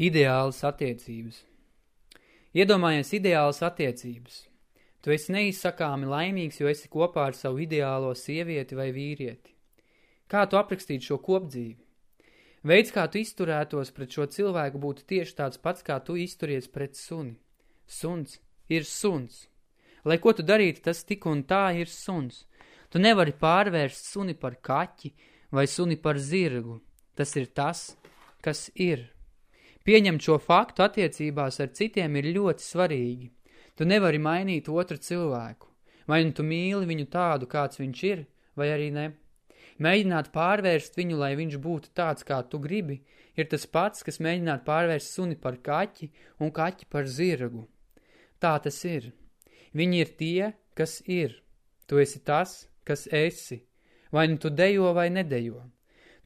Ideālas attiecības Iedomājies ideālas attiecības. Tu esi neizsakāmi laimīgs, jo esi kopā ar savu ideālo sievieti vai vīrieti. Kā tu aprakstītu šo kopdzīvi? Veids, kā tu izturētos pret šo cilvēku, būtu tieši tāds pats, kā tu izturies pret suni. Suns ir suns. Lai ko tu darītu, tas tik un tā ir suns. Tu nevari pārvērst suni par kaķi vai suni par zirgu. Tas ir tas, kas ir. Pieņemt šo faktu attiecībās ar citiem ir ļoti svarīgi. Tu nevari mainīt otru cilvēku. Vai nu tu mīli viņu tādu, kāds viņš ir, vai arī ne. Mēģināt pārvērst viņu, lai viņš būtu tāds, kā tu gribi, ir tas pats, kas mēģināt pārvērst suni par kaķi un kaķi par zirgu. Tā tas ir. Viņi ir tie, kas ir. Tu esi tas, kas esi. Vai nu tu dejo vai nedejo.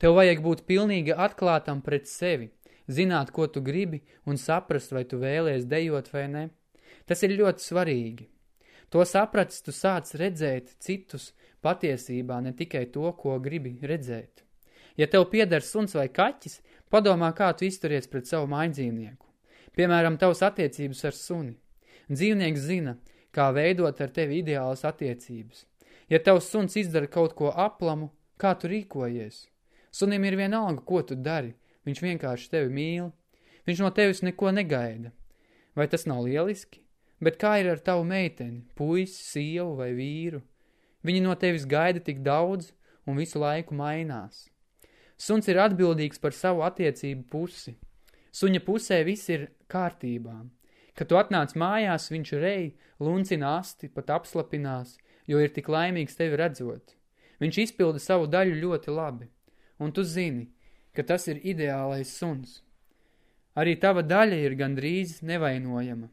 Tev vajag būt pilnīgi atklātam pret sevi – zināt, ko tu gribi un saprast, vai tu vēlies dejot vai ne. Tas ir ļoti svarīgi. To sapratis tu sāc redzēt citus patiesībā, ne tikai to, ko gribi redzēt. Ja tev pieder suns vai kaķis, padomā, kā tu izturies pret savu mājdzīvnieku. Piemēram, tavs attiecības ar suni. Dzīvnieks zina, kā veidot ar tevi ideālas attiecības. Ja tavs suns izdara kaut ko aplamu, kā tu rīkojies? Sunim ir vienalga, ko tu dari, Viņš vienkārši tevi mīl. Viņš no tevis neko negaida. Vai tas nav lieliski? Bet kā ir ar tavu meiteni, puisi, sievu vai vīru? Viņi no tevis gaida tik daudz un visu laiku mainās. Suns ir atbildīgs par savu attiecību pusi. Suņa pusē viss ir kārtībā. Kad tu atnāc mājās, viņš rej, luncina asti, pat apslapinās, jo ir tik laimīgs tevi redzot. Viņš izpilda savu daļu ļoti labi. Un tu zini, ka tas ir ideālais suns. Arī tava daļa ir gandrīz nevainojama.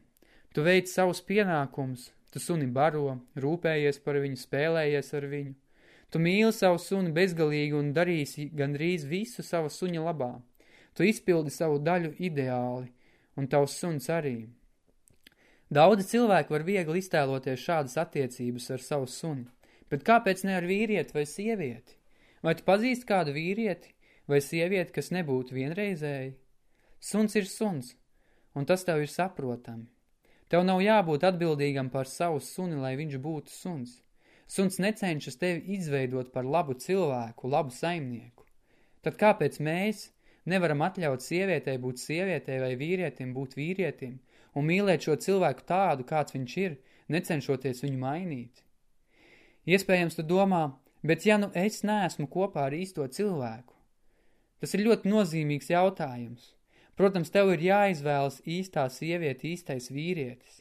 Tu veic savus pienākumus, tu suni baro, rūpējies par viņu, spēlējies ar viņu. Tu mīli savu suni bezgalīgi un darīsi gandrīz visu sava suņa labā. Tu izpildi savu daļu ideāli, un tavs suns arī. Daudzi cilvēki var viegli iztēloties šādas attiecības ar savu suni, bet kāpēc ne ar vīrieti vai sievieti? Vai tu pazīsti kādu vīrieti, vai sievieti, kas nebūtu vienreizēji? Suns ir suns, un tas tev ir saprotami. Tev nav jābūt atbildīgam par savu suni, lai viņš būtu suns. Suns necenšas tevi izveidot par labu cilvēku, labu saimnieku. Tad kāpēc mēs nevaram atļaut sievietei būt sievietei vai vīrietim būt vīrietim un mīlēt šo cilvēku tādu, kāds viņš ir, necenšoties viņu mainīt? Iespējams, tu domā, bet ja nu es neesmu kopā ar īsto cilvēku, Tas ir ļoti nozīmīgs jautājums. Protams, tev ir jāizvēlas īstā sieviete, īstais vīrietis.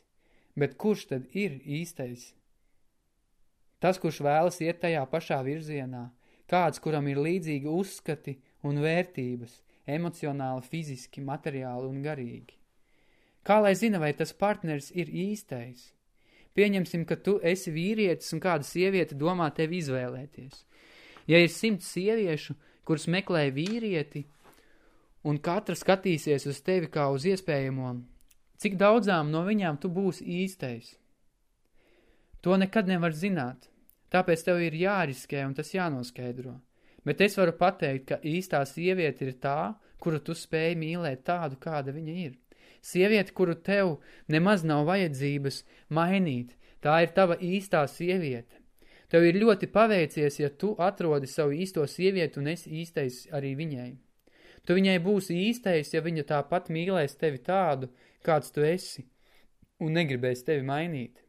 Bet kurš tad ir īstais? Tas, kurš vēlas iet tajā pašā virzienā, kāds, kuram ir līdzīgi uzskati un vērtības, emocionāli, fiziski, materiāli un garīgi. Kā lai zina, vai tas partneris ir īstais? Pieņemsim, ka tu esi vīrietis un kāda sieviete domā tevi izvēlēties. Ja ir simts sieviešu, kuras meklē vīrieti, un katra skatīsies uz tevi kā uz iespējamo, cik daudzām no viņām tu būsi īstais. To nekad nevar zināt, tāpēc tev ir jāriskē un tas jānoskaidro. Bet es varu pateikt, ka īstā sieviete ir tā, kuru tu spēj mīlēt tādu, kāda viņa ir. Sieviete, kuru tev nemaz nav vajadzības mainīt, tā ir tava īstā sieviete. Tev ir ļoti paveicies, ja tu atrodi savu īsto sievieti un esi īstais arī viņai. Tu viņai būsi īstais, ja viņa tāpat mīlēs tevi tādu, kāds tu esi, un negribēs tevi mainīt.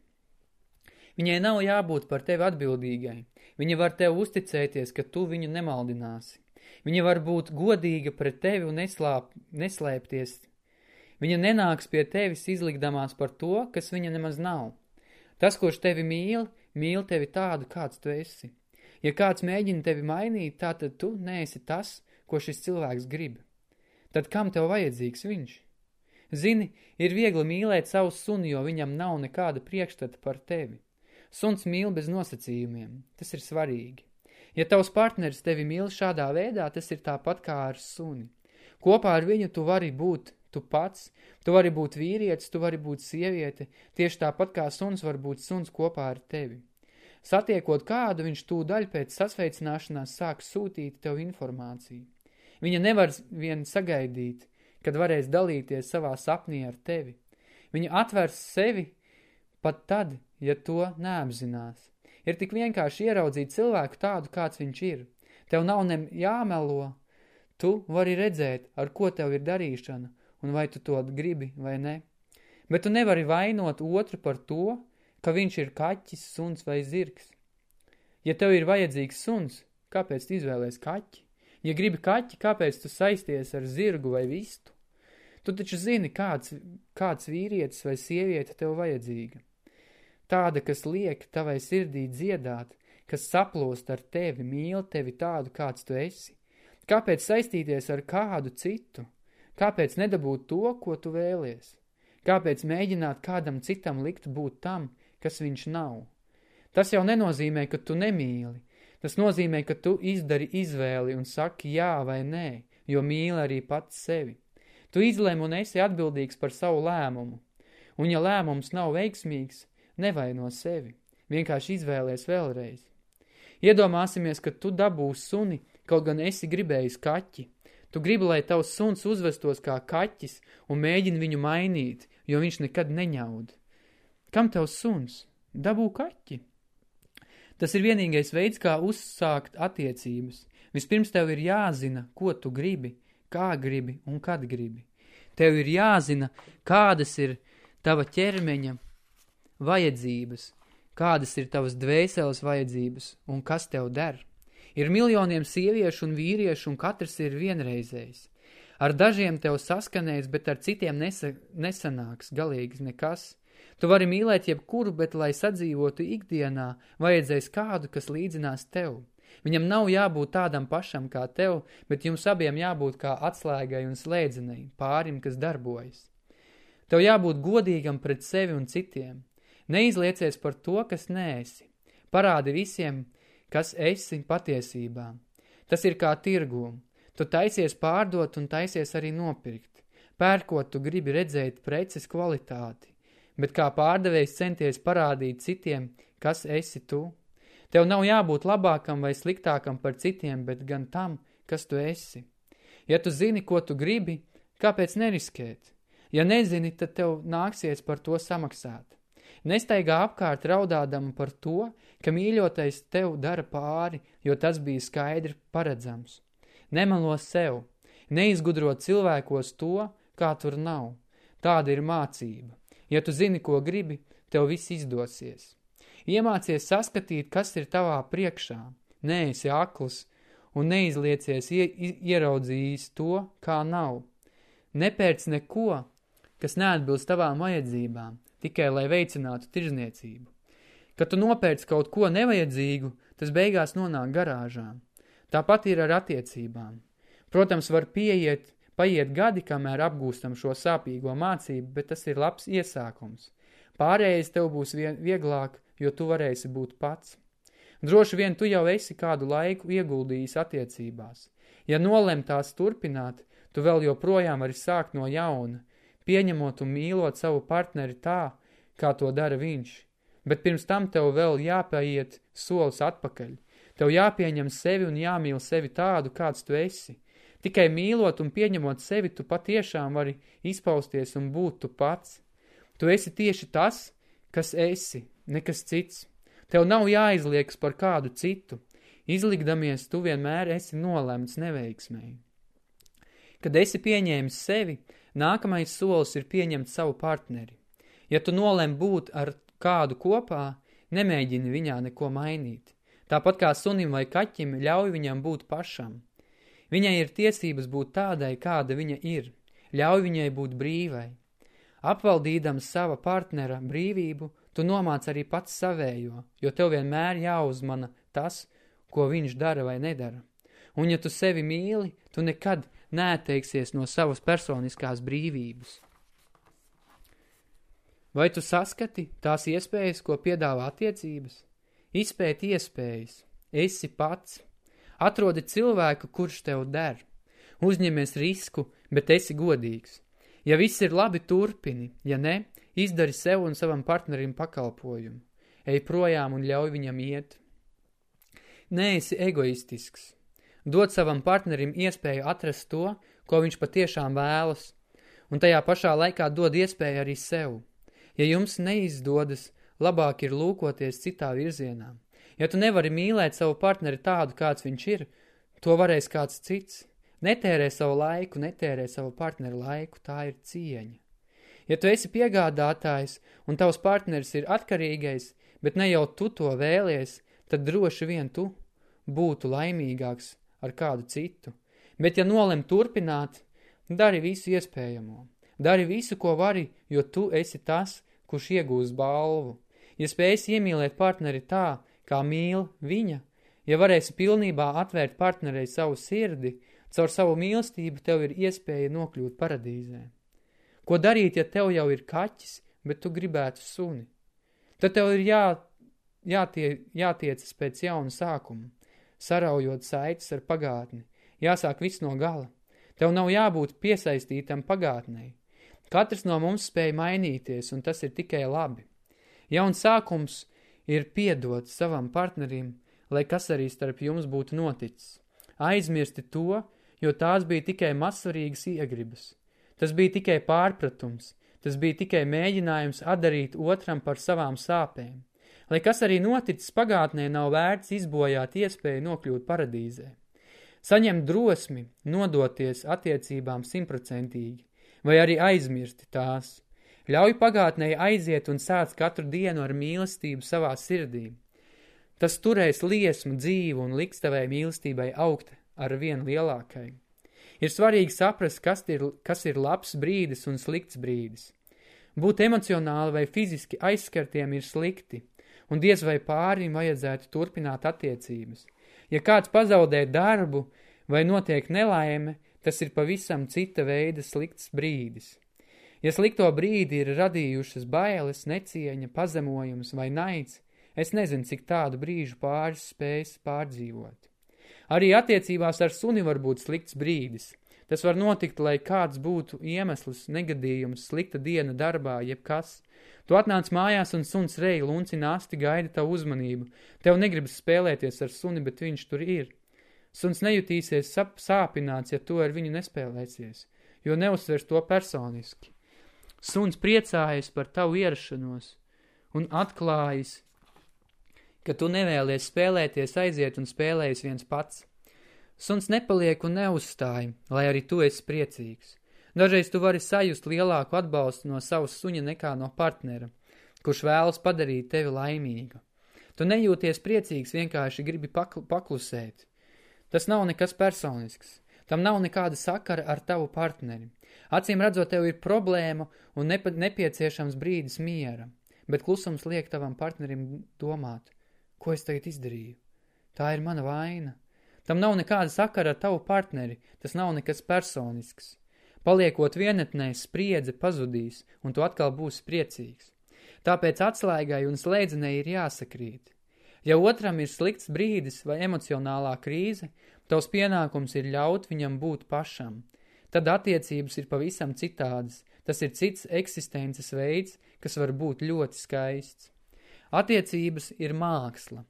Viņai nav jābūt par tevi atbildīgai. Viņa var tev uzticēties, ka tu viņu nemaldināsi. Viņa var būt godīga pret tevi un neslāp, neslēpties. Viņa nenāks pie tevis izlikdamās par to, kas viņa nemaz nav. Tas, kurš tevi mīl, mīl tevi tādu, kāds tu esi. Ja kāds mēģina tevi mainīt, tā tad tu neesi tas, ko šis cilvēks grib. Tad kam tev vajadzīgs viņš? Zini, ir viegli mīlēt savu suni, jo viņam nav nekāda priekšstata par tevi. Suns mīl bez nosacījumiem. Tas ir svarīgi. Ja tavs partneris tevi mīl šādā veidā, tas ir tāpat kā ar suni. Kopā ar viņu tu vari būt tu pats, tu vari būt vīrietis, tu vari būt sieviete, tieši tāpat kā suns var būt suns kopā ar tevi. Satiekot kādu, viņš tūdaļ pēc sasveicināšanās sāk sūtīt tev informāciju. Viņa nevar vien sagaidīt, kad varēs dalīties savā sapnī ar tevi. Viņa atvers sevi pat tad, ja to neapzinās. Ir tik vienkārši ieraudzīt cilvēku tādu, kāds viņš ir. Tev nav ne jāmelo, tu vari redzēt, ar ko tev ir darīšana, un vai tu to gribi vai ne. Bet tu nevari vainot otru par to, ka viņš ir kaķis, suns vai zirgs. Ja tev ir vajadzīgs suns, kāpēc tu izvēlēs kaķi? Ja gribi kaķi, kāpēc tu saisties ar zirgu vai vistu? Tu taču zini, kāds, kāds vīrietis vai sieviete tev vajadzīga. Tāda, kas liek tavai sirdī dziedāt, kas saplūst ar tevi, mīl tevi tādu, kāds tu esi. Kāpēc saistīties ar kādu citu? Kāpēc nedabūt to, ko tu vēlies? Kāpēc mēģināt kādam citam likt būt tam, kas viņš nav? Tas jau nenozīmē, ka tu nemīli. Tas nozīmē, ka tu izdari izvēli un saki jā vai nē, jo mīli arī pats sevi. Tu izlem un esi atbildīgs par savu lēmumu. Un ja lēmums nav veiksmīgs, nevaino sevi. Vienkārši izvēlies vēlreiz. Iedomāsimies, ka tu dabūsi suni, kaut gan esi gribējis kaķi. Tu gribi, lai tavs suns uzvestos kā kaķis un mēģini viņu mainīt, jo viņš nekad neņaud. Kam tavs suns? Dabū kaķi. Tas ir vienīgais veids, kā uzsākt attiecības. Vispirms tev ir jāzina, ko tu gribi, kā gribi un kad gribi. Tev ir jāzina, kādas ir tava ķermeņa vajadzības, kādas ir tavas dvēseles vajadzības un kas tev der. Ir miljoniem sieviešu un vīriešu un katrs ir vienreizējs. Ar dažiem tev saskanēs, bet ar citiem nesa, nesanāks galīgi nekas. Tu vari mīlēt jebkuru, bet, lai sadzīvotu ikdienā, vajadzēs kādu, kas līdzinās tev. Viņam nav jābūt tādam pašam kā tev, bet jums abiem jābūt kā atslēgai un slēdzenei, pārim, kas darbojas. Tev jābūt godīgam pret sevi un citiem. Neizliecies par to, kas neesi. Parādi visiem, kas esi patiesībā. Tas ir kā tirgū. Tu taisies pārdot un taisies arī nopirkt. Pērkot, tu gribi redzēt preces kvalitāti, bet kā pārdevējs centies parādīt citiem, kas esi tu. Tev nav jābūt labākam vai sliktākam par citiem, bet gan tam, kas tu esi. Ja tu zini, ko tu gribi, kāpēc neriskēt? Ja nezini, tad tev nāksies par to samaksāt. Nestaigā apkārt raudādama par to, ka mīļotais tev dara pāri, jo tas bija skaidri paredzams. Nemelo sev, neizgudro cilvēkos to, kā tur nav. Tāda ir mācība. Ja tu zini, ko gribi, tev viss izdosies. Iemācies saskatīt, kas ir tavā priekšā. Neesi akls un neizliecies ie, ieraudzījis to, kā nav. Nepērc neko, kas neatbilst tavām vajadzībām tikai lai veicinātu tirzniecību. Kad tu nopērc kaut ko nevajadzīgu, tas beigās nonāk garāžā. Tāpat ir ar attiecībām. Protams, var pieiet, paiet gadi, kamēr apgūstam šo sāpīgo mācību, bet tas ir labs iesākums. Pārējais tev būs vieglāk, jo tu varēsi būt pats. Droši vien tu jau esi kādu laiku ieguldījis attiecībās. Ja nolem tās turpināt, tu vēl joprojām vari sākt no jauna, pieņemot un mīlot savu partneri tā, kā to dara viņš. Bet pirms tam tev vēl jāpaiet solis atpakaļ. Tev jāpieņem sevi un jāmīl sevi tādu, kāds tu esi. Tikai mīlot un pieņemot sevi, tu patiešām vari izpausties un būt tu pats. Tu esi tieši tas, kas esi, nekas cits. Tev nav jāizliekas par kādu citu. Izlikdamies, tu vienmēr esi nolemts neveiksmēji. Kad esi pieņēmis sevi, Nākamais solis ir pieņemt savu partneri. Ja tu nolem būt ar kādu kopā, nemēģini viņā neko mainīt. Tāpat kā sunim vai kaķim ļauj viņam būt pašam. Viņai ir tiesības būt tādai, kāda viņa ir. Ļauj viņai būt brīvai. Apvaldīdams sava partnera brīvību, tu nomāc arī pats savējo, jo tev vienmēr jāuzmana tas, ko viņš dara vai nedara. Un ja tu sevi mīli, tu nekad neatteiksies no savas personiskās brīvības. Vai tu saskati tās iespējas, ko piedāvā attiecības? Izpēti iespējas, esi pats, atrodi cilvēku, kurš tev der, uzņemies risku, bet esi godīgs. Ja viss ir labi, turpini, ja ne, izdari sev un savam partnerim pakalpojumu. Ej projām un ļauj viņam iet. Nē, esi egoistisks, dod savam partnerim iespēju atrast to, ko viņš patiešām vēlas, un tajā pašā laikā dod iespēju arī sev. Ja jums neizdodas, labāk ir lūkoties citā virzienā. Ja tu nevari mīlēt savu partneri tādu, kāds viņš ir, to varēs kāds cits. Netērē savu laiku, netērē savu partneru laiku, tā ir cieņa. Ja tu esi piegādātājs un tavs partneris ir atkarīgais, bet ne jau tu to vēlies, tad droši vien tu būtu laimīgāks ar kādu citu. Bet ja nolem turpināt, dari visu iespējamo. Dari visu, ko vari, jo tu esi tas, kurš iegūs balvu. Ja spēsi iemīlēt partneri tā, kā mīl viņa, ja varēsi pilnībā atvērt partnerei savu sirdi, caur savu mīlestību tev ir iespēja nokļūt paradīzē. Ko darīt, ja tev jau ir kaķis, bet tu gribētu suni? Tad tev ir jā, jātie, jātiecas pēc jauna sākuma, saraujot saites ar pagātni. Jāsāk viss no gala. Tev nav jābūt piesaistītam pagātnei. Katrs no mums spēj mainīties, un tas ir tikai labi. Jauns sākums ir piedot savam partnerim, lai kas arī starp jums būtu noticis. Aizmirsti to, jo tās bija tikai mazsvarīgas iegribas. Tas bija tikai pārpratums, tas bija tikai mēģinājums atdarīt otram par savām sāpēm. Lai kas arī noticis pagātnē, nav vērts izbojāt iespēju nokļūt paradīzē. Saņemt drosmi, nodoties attiecībām simtprocentīgi, vai arī aizmirsti tās. Ļauj pagātnē aiziet un sāc katru dienu ar mīlestību savā sirdī. Tas turēs liesmu dzīvu un liks tavai mīlestībai augt ar vien lielākai. Ir svarīgi saprast, kas ir, kas ir labs brīdis un slikts brīdis. Būt emocionāli vai fiziski aizskartiem ir slikti, un diez vai pārim vajadzētu turpināt attiecības. Ja kāds pazaudē darbu vai notiek nelaime, tas ir pavisam cita veida slikts brīdis. Ja slikto brīdi ir radījušas bailes, necieņa, pazemojums vai naids, es nezinu, cik tādu brīžu pāris spējas pārdzīvot. Arī attiecībās ar suni var būt slikts brīdis. Tas var notikt, lai kāds būtu iemesls, negadījums, slikta diena darbā, jebkas – Tu atnāc mājās un suns rei lunci nasti gaida tavu uzmanību. Tev negribas spēlēties ar suni, bet viņš tur ir. Suns nejutīsies sap, sāpināts, ja tu ar viņu nespēlēsies, jo neuzsvers to personiski. Suns priecājas par tavu ierašanos un atklājas, ka tu nevēlies spēlēties, aiziet un spēlējas viens pats. Suns nepaliek un neuzstāja, lai arī tu esi priecīgs. Dažreiz tu vari sajust lielāku atbalstu no savas suņa nekā no partnera, kurš vēlas padarīt tevi laimīgu. Tu nejūties priecīgs, vienkārši gribi pakl paklusēt. Tas nav nekas personisks. Tam nav nekāda sakara ar tavu partneri. Acīm redzot, tev ir problēma un nepa nepieciešams brīdis miera, bet klusums liek tavam partnerim domāt, ko es tagad izdarīju. Tā ir mana vaina. Tam nav nekāda sakara ar tavu partneri, tas nav nekas personisks. Paliekot vienetnē, spriedze pazudīs, un tu atkal būsi priecīgs. Tāpēc atslēgai un slēdzenei ir jāsakrīt. Ja otram ir slikts brīdis vai emocionālā krīze, tavs pienākums ir ļaut viņam būt pašam. Tad attiecības ir pavisam citādas, tas ir cits eksistences veids, kas var būt ļoti skaists. Attiecības ir māksla.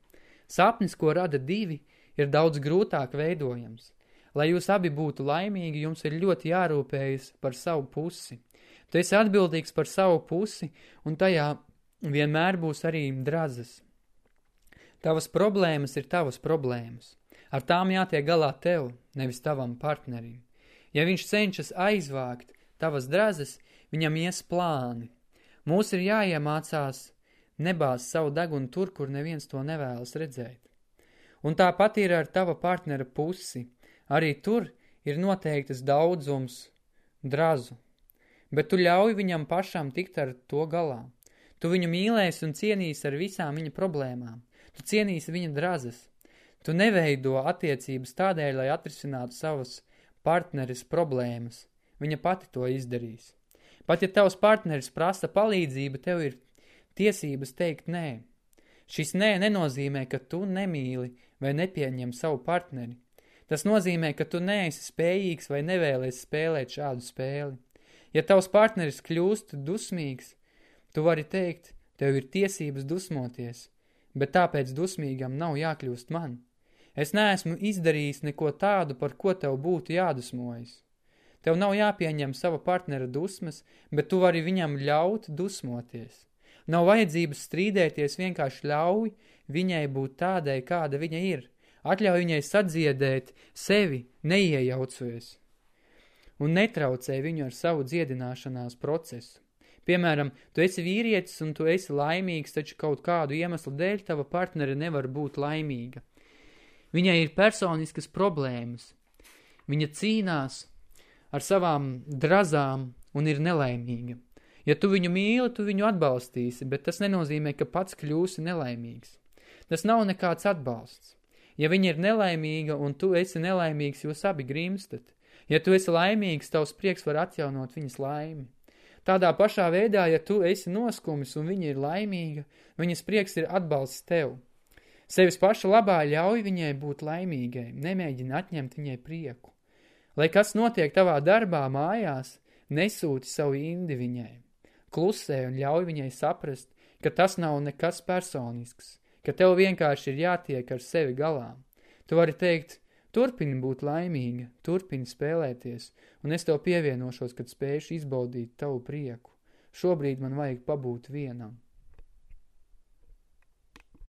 Sapnis, ko rada divi, ir daudz grūtāk veidojams. Lai jūs abi būtu laimīgi, jums ir ļoti jārūpējas par savu pusi. Tu esi atbildīgs par savu pusi, un tajā vienmēr būs arī drazas. Tavas problēmas ir tavas problēmas. Ar tām jātiek galā tev, nevis tavam partnerim. Ja viņš cenšas aizvākt tavas drazas, viņam ies plāni. Mūs ir jāiemācās nebāz savu degunu tur, kur neviens to nevēlas redzēt. Un tāpat ir ar tava partnera pusi – Arī tur ir noteiktas daudzums drazu, bet tu ļauj viņam pašam tikt ar to galā. Tu viņu mīlēsi un cienīsi ar visām viņa problēmām. Tu cienīsi viņa drazas. Tu neveido attiecības tādēļ, lai atrisinātu savas partneris problēmas. Viņa pati to izdarīs. Pat ja tavs partneris prasa palīdzību, tev ir tiesības teikt nē. Šis nē nenozīmē, ka tu nemīli vai nepieņem savu partneri. Tas nozīmē, ka tu neesi spējīgs vai nevēlies spēlēt šādu spēli. Ja tavs partneris kļūst dusmīgs, tu vari teikt, tev ir tiesības dusmoties, bet tāpēc dusmīgam nav jākļūst man. Es neesmu izdarījis neko tādu, par ko tev būtu jādusmojas. Tev nav jāpieņem sava partnera dusmas, bet tu vari viņam ļaut dusmoties. Nav vajadzības strīdēties, vienkārši ļauj viņai būt tādai, kāda viņa ir. Atļauj viņai sadziedēt sevi, neiejaucoties. Un netraucē viņu ar savu dziedināšanās procesu. Piemēram, tu esi vīrietis un tu esi laimīgs, taču kaut kādu iemeslu dēļ tava partnere nevar būt laimīga. Viņai ir personiskas problēmas. Viņa cīnās ar savām drazām un ir nelaimīga. Ja tu viņu mīli, tu viņu atbalstīsi, bet tas nenozīmē, ka pats kļūsi nelaimīgs. Tas nav nekāds atbalsts. Ja viņa ir nelaimīga un tu esi nelaimīgs, jūs abi grimstat. Ja tu esi laimīgs, tavs prieks var atjaunot viņas laimi. Tādā pašā veidā, ja tu esi noskumis un viņa ir laimīga, viņas prieks ir atbalsts tev. Sevis paša labā ļauj viņai būt laimīgai, nemēģina atņemt viņai prieku. Lai kas notiek tavā darbā mājās, nesūti savu indi viņai. Klusē un ļauj viņai saprast, ka tas nav nekas personisks, ka tev vienkārši ir jātiek ar sevi galā. Tu vari teikt, Turpini būt laimīga, turpini spēlēties, un es tev pievienošos, kad spēšu izbaudīt tavu prieku. Šobrīd man vajag pabūt vienam.